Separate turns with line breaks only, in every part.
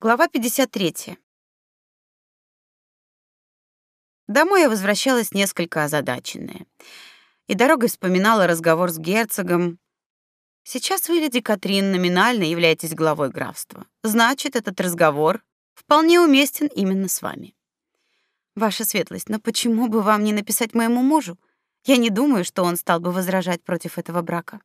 Глава 53. Домой я возвращалась несколько озадаченная. И дорогой вспоминала разговор с герцогом. Сейчас вы, леди Катрин, номинально являетесь главой графства. Значит, этот разговор вполне уместен именно с вами. Ваша светлость, но почему бы вам не написать моему мужу? Я не думаю, что он стал бы возражать против этого брака.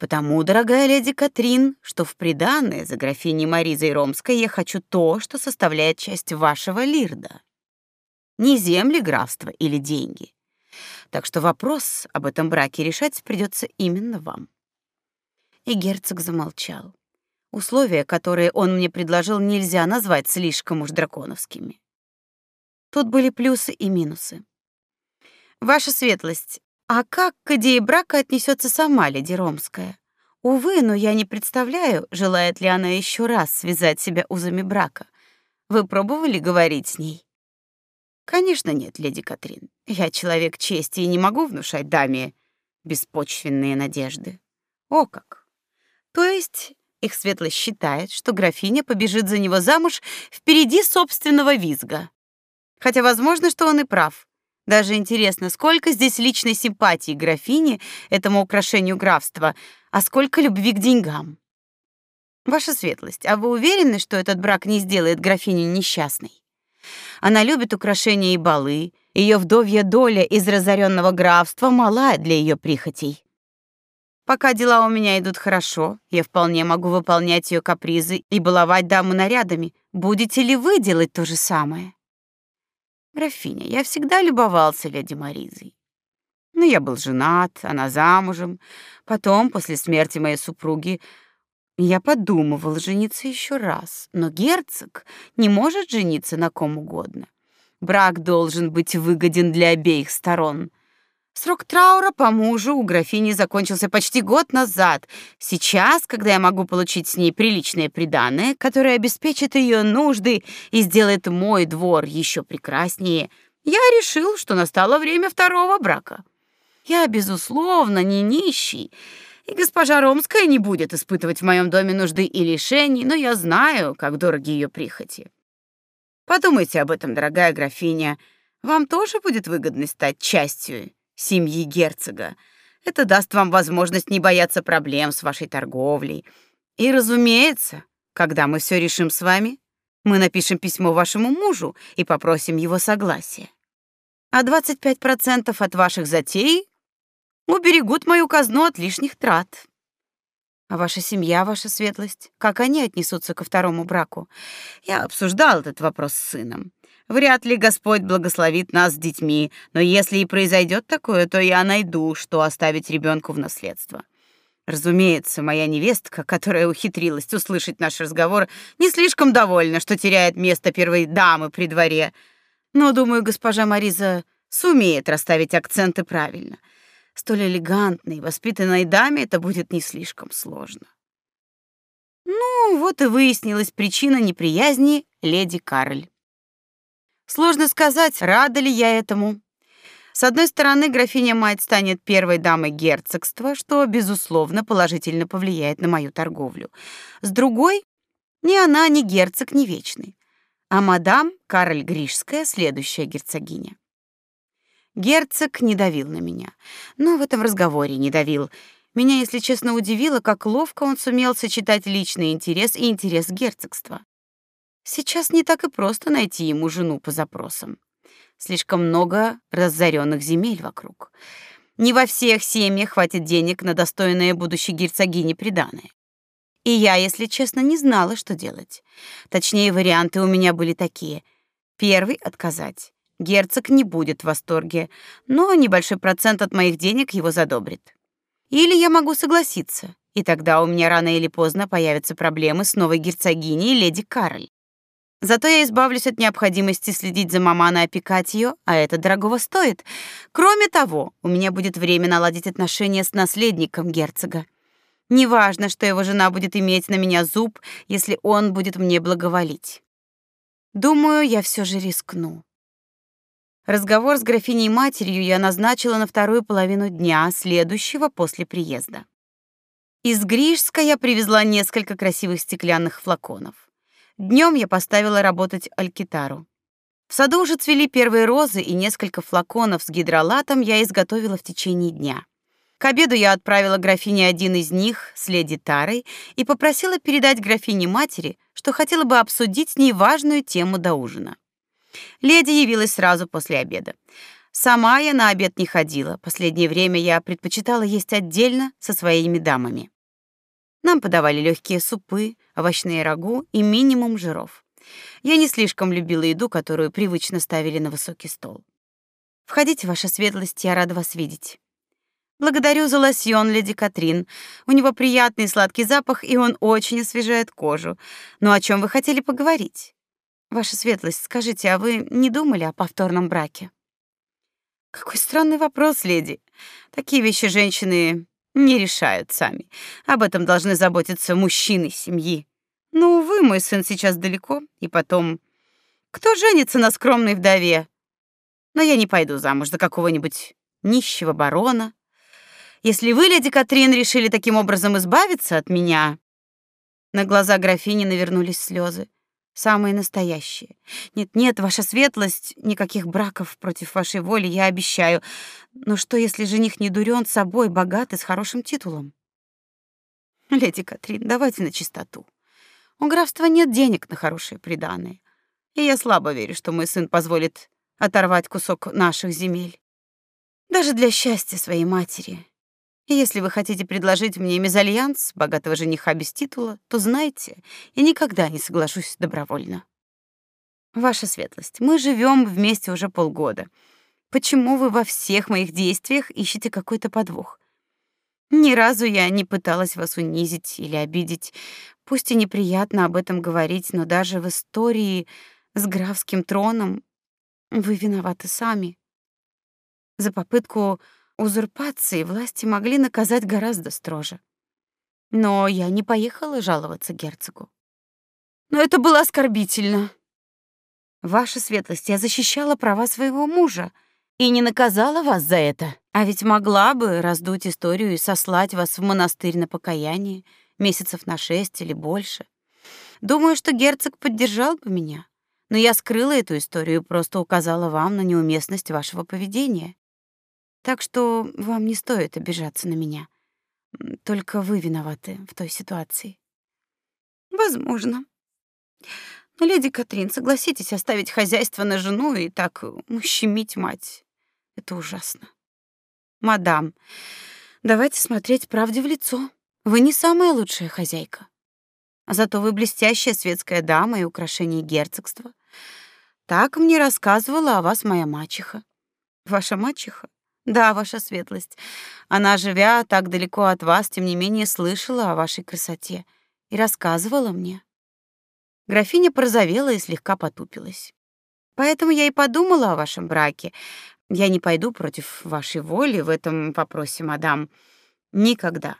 Потому, дорогая леди Катрин, что в приданое за графиней Маризой Ромской я хочу то, что составляет часть вашего лирда. Не земли графства или деньги. Так что вопрос об этом браке решать придется именно вам. И герцог замолчал. Условия, которые он мне предложил, нельзя назвать слишком уж драконовскими. Тут были плюсы и минусы. Ваша светлость, а как к идее брака отнесется сама леди Ромская? Увы, но я не представляю, желает ли она еще раз связать себя узами брака. Вы пробовали говорить с ней? Конечно, нет, леди Катрин. Я человек чести и не могу внушать даме беспочвенные надежды. О как. То есть их светлость считает, что графиня побежит за него замуж впереди собственного визга. Хотя возможно, что он и прав. Даже интересно, сколько здесь личной симпатии графини этому украшению графства, а сколько любви к деньгам. Ваша светлость, а вы уверены, что этот брак не сделает графиню несчастной? Она любит украшения и балы, ее вдовья доля из разоренного графства мала для ее прихотей. Пока дела у меня идут хорошо, я вполне могу выполнять ее капризы и баловать даму нарядами. Будете ли вы делать то же самое? Графиня, я всегда любовался леди Маризой. Но я был женат, она замужем. Потом, после смерти моей супруги, я подумывал жениться еще раз. Но герцог не может жениться на ком угодно. Брак должен быть выгоден для обеих сторон. Срок траура по мужу у графини закончился почти год назад. Сейчас, когда я могу получить с ней приличное приданое, которое обеспечит ее нужды и сделает мой двор еще прекраснее, я решил, что настало время второго брака. Я, безусловно, не нищий, и госпожа Ромская не будет испытывать в моем доме нужды и лишений, но я знаю, как дороги ее прихоти. Подумайте об этом, дорогая графиня. Вам тоже будет выгодно стать частью семьи герцога. Это даст вам возможность не бояться проблем с вашей торговлей. И, разумеется, когда мы все решим с вами, мы напишем письмо вашему мужу и попросим его согласия. А 25% от ваших затей уберегут мою казну от лишних трат. А ваша семья, ваша светлость, как они отнесутся ко второму браку? Я обсуждал этот вопрос с сыном. Вряд ли Господь благословит нас с детьми, но если и произойдет такое, то я найду, что оставить ребенку в наследство. Разумеется, моя невестка, которая ухитрилась услышать наш разговор, не слишком довольна, что теряет место первой дамы при дворе. Но, думаю, госпожа Мариза сумеет расставить акценты правильно. Столь элегантной, воспитанной даме это будет не слишком сложно. Ну, вот и выяснилась причина неприязни леди Кароль. Сложно сказать, рада ли я этому. С одной стороны, графиня Майт станет первой дамой герцогства, что безусловно положительно повлияет на мою торговлю. С другой, ни она, ни герцог не вечны, а мадам Кароль Гришская следующая герцогиня. Герцог не давил на меня, но в этом разговоре не давил. Меня, если честно, удивило, как ловко он сумел сочетать личный интерес и интерес герцогства. Сейчас не так и просто найти ему жену по запросам. Слишком много разоренных земель вокруг. Не во всех семьях хватит денег на достойное будущей герцогине приданое. И я, если честно, не знала, что делать. Точнее, варианты у меня были такие. Первый — отказать. Герцог не будет в восторге, но небольшой процент от моих денег его задобрит. Или я могу согласиться, и тогда у меня рано или поздно появятся проблемы с новой герцогиней леди Кароль. Зато я избавлюсь от необходимости следить за маманой и опекать ее, а это дорогого стоит. Кроме того, у меня будет время наладить отношения с наследником герцога. Неважно, что его жена будет иметь на меня зуб, если он будет мне благоволить. Думаю, я все же рискну. Разговор с графиней матерью я назначила на вторую половину дня, следующего после приезда. Из Гришска я привезла несколько красивых стеклянных флаконов. Днем я поставила работать алькитару. В саду уже цвели первые розы, и несколько флаконов с гидролатом я изготовила в течение дня. К обеду я отправила графине один из них с леди Тарой и попросила передать графине матери, что хотела бы обсудить с ней важную тему до ужина. Леди явилась сразу после обеда. Сама я на обед не ходила. Последнее время я предпочитала есть отдельно со своими дамами. Нам подавали легкие супы, овощные рагу и минимум жиров. Я не слишком любила еду, которую привычно ставили на высокий стол. Входите, ваша светлость, я рада вас видеть. Благодарю за лосьон, леди Катрин. У него приятный сладкий запах, и он очень освежает кожу. Но о чем вы хотели поговорить? Ваша светлость, скажите, а вы не думали о повторном браке? Какой странный вопрос, леди. Такие вещи женщины не решают сами. Об этом должны заботиться мужчины семьи. Ну, вы, мой сын сейчас далеко, и потом кто женится на скромной вдове? Но я не пойду замуж за какого-нибудь нищего барона. Если вы, леди Катрин, решили таким образом избавиться от меня, на глаза графини навернулись слезы, самые настоящие. Нет, нет, ваша светлость, никаких браков против вашей воли, я обещаю. Но что, если жених не дурен собой, богат и с хорошим титулом? Леди Катрин, давайте на чистоту. У графства нет денег на хорошие приданые. И я слабо верю, что мой сын позволит оторвать кусок наших земель. Даже для счастья своей матери. Если вы хотите предложить мне мезальянс богатого жениха без титула, то знайте, я никогда не соглашусь добровольно. Ваша светлость, мы живем вместе уже полгода. Почему вы во всех моих действиях ищете какой-то подвох? Ни разу я не пыталась вас унизить или обидеть. Пусть и неприятно об этом говорить, но даже в истории с графским троном вы виноваты сами. За попытку узурпации власти могли наказать гораздо строже. Но я не поехала жаловаться герцогу. Но это было оскорбительно. Ваша светлость, я защищала права своего мужа и не наказала вас за это. А ведь могла бы раздуть историю и сослать вас в монастырь на покаяние месяцев на шесть или больше. Думаю, что герцог поддержал бы меня, но я скрыла эту историю и просто указала вам на неуместность вашего поведения. Так что вам не стоит обижаться на меня. Только вы виноваты в той ситуации. Возможно. Но, леди Катрин, согласитесь оставить хозяйство на жену и так ущемить мать. Это ужасно. Мадам, давайте смотреть правде в лицо. Вы не самая лучшая хозяйка. Зато вы блестящая светская дама и украшение герцогства. Так мне рассказывала о вас моя мачеха. Ваша мачеха? Да, ваша светлость. Она, живя так далеко от вас, тем не менее слышала о вашей красоте и рассказывала мне. Графиня порозовела и слегка потупилась. Поэтому я и подумала о вашем браке. Я не пойду против вашей воли в этом вопросе, мадам. Никогда.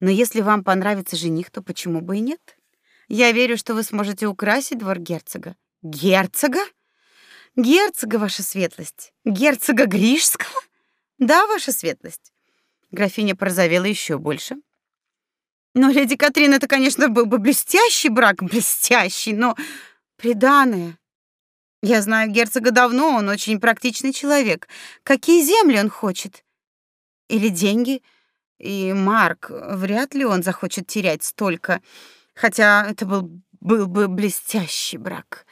Но если вам понравится жених, то почему бы и нет? Я верю, что вы сможете украсить двор герцога. Герцога? Герцога, ваша светлость. Герцога Гришского? Да, ваша светлость. Графиня порозовела еще больше. Но леди Катрин, это, конечно, был бы блестящий брак, блестящий, но приданое. Я знаю герцога давно, он очень практичный человек. Какие земли он хочет? Или деньги? И Марк, вряд ли он захочет терять столько, хотя это был был бы блестящий брак.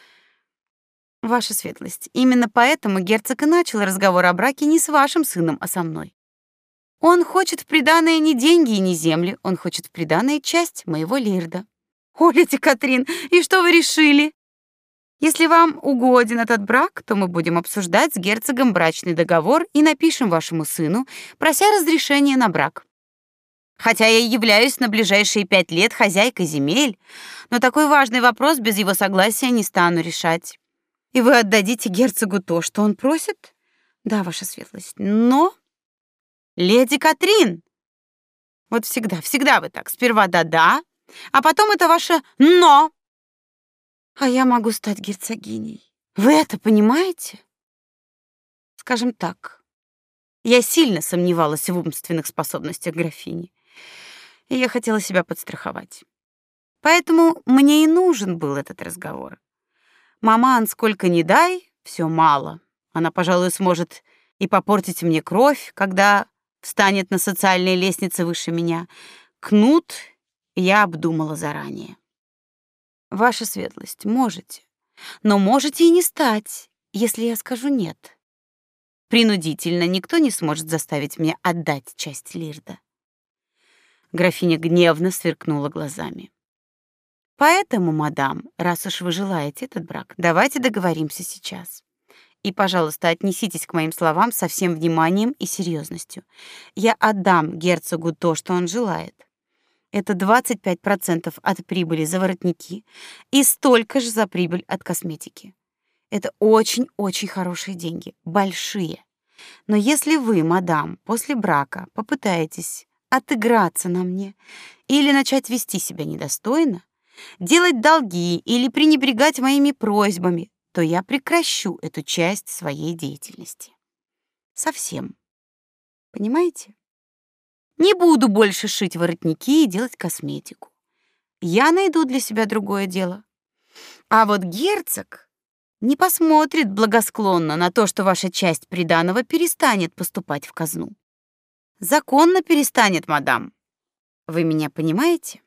Ваша светлость, именно поэтому герцог и начал разговор о браке не с вашим сыном, а со мной. Он хочет в приданое не деньги и не земли, он хочет в приданое часть моего лирда. О, леди Катрин, и что вы решили? Если вам угоден этот брак, то мы будем обсуждать с герцогом брачный договор и напишем вашему сыну, прося разрешения на брак. Хотя я являюсь на ближайшие пять лет хозяйкой земель, но такой важный вопрос без его согласия не стану решать. И вы отдадите герцогу то, что он просит? Да, ваша светлость. Но леди Катрин, вот всегда, всегда вы так. Сперва да-да, а потом это ваше но. А я могу стать герцогиней. Вы это понимаете? Скажем так, я сильно сомневалась в умственных способностях графини и я хотела себя подстраховать. Поэтому мне и нужен был этот разговор. Маман, сколько ни дай, все мало. Она, пожалуй, сможет и попортить мне кровь, когда встанет на социальной лестнице выше меня. Кнут я обдумала заранее. Ваша светлость, можете. Но можете и не стать, если я скажу нет. Принудительно никто не сможет заставить меня отдать часть Лирда. Графиня гневно сверкнула глазами. Поэтому, мадам, раз уж вы желаете этот брак, давайте договоримся сейчас. И, пожалуйста, отнеситесь к моим словам со всем вниманием и серьезностью. Я отдам герцогу то, что он желает. Это 25% от прибыли за воротники и столько же за прибыль от косметики. Это очень-очень хорошие деньги, большие. Но если вы, мадам, после брака попытаетесь отыграться на мне или начать вести себя недостойно, делать долги или пренебрегать моими просьбами, то я прекращу эту часть своей деятельности. Совсем. Понимаете? Не буду больше шить воротники и делать косметику. Я найду для себя другое дело. А вот герцог не посмотрит благосклонно на то, что ваша часть приданого перестанет поступать в казну. Законно перестанет, мадам. Вы меня понимаете?